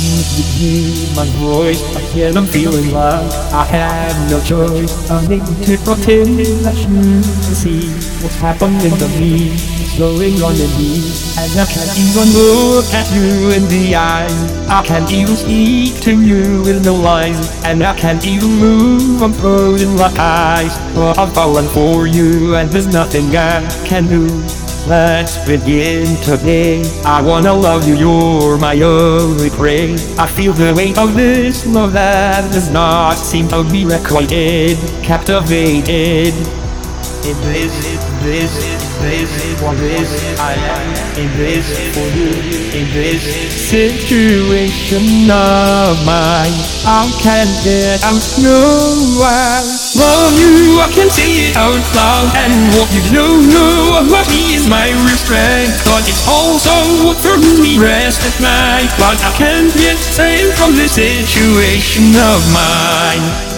hear my voice, I hear I'm feeling love. I have no choice, I need to pretend that you can see what's happening to me. It's going on in me, and I can't even look at you in the eyes. I can't even speak to you with no lies, and I can't even move. I'm frozen like ice. Oh, I'm falling for you, and there's nothing I can do. Let's begin today. I wanna love you, you're my only prey. I feel the weight of this love that does not seem to be requited, captivated. In this, this, what this I am. In this, for you, in this situation of mine, I can't get out no I love you, I can say it out loud, and what you don't know about me is my restraint. But it's also what for me rest at night, but I can't get saved from this situation of mine.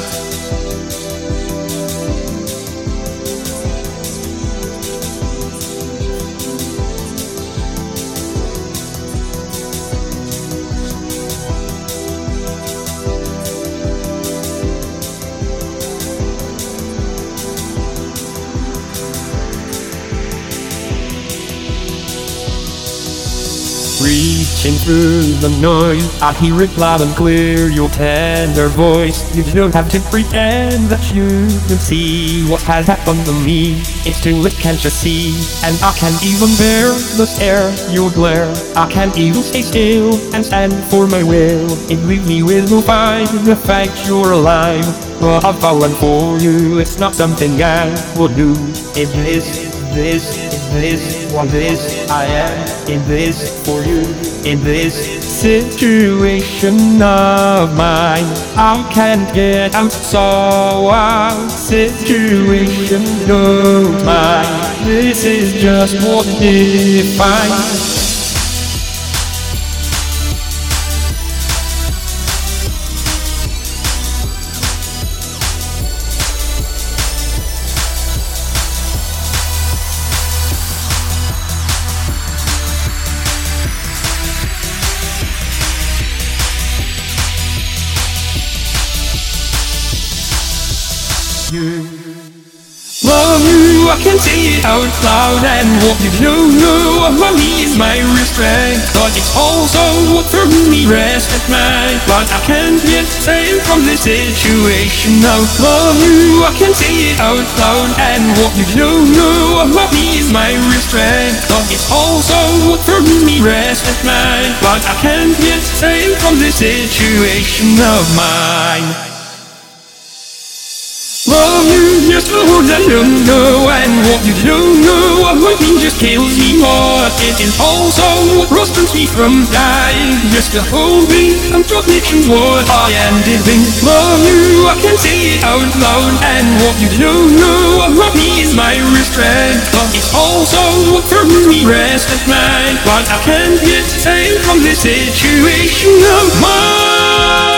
Through the noise, I hear it loud and clear, your tender voice. You don't have to pretend that you can see what has happened to me. It's too late, can't you see? And I can't even bear the stare, your glare. I can't even stay still and stand for my will. It leaves me with no fight, the fact you're alive. But I've fallen for you, it's not something I would do. It is this, this, what this I am in this for you, in this situation of mine. I can't get out, so out situation of mine. This is just what defines. Love you, I can say it out loud And what you don't know about me is my restraint But it's also what for me rest at night. But I can't get saved from this situation now. Love you, I can say it out loud And what you don't know about me is my restraint But it's also what for me rest at night. But I can't get saved from this situation of mine Just for that don't know And what you don't know What me just kills me more It is also what restrains me from dying. Just to hold me and convictions what I am doing Love you, I can say it out loud. And what you don't know What me is my restraint. But it's also what for me rest at night But I can't get saved from this situation of mine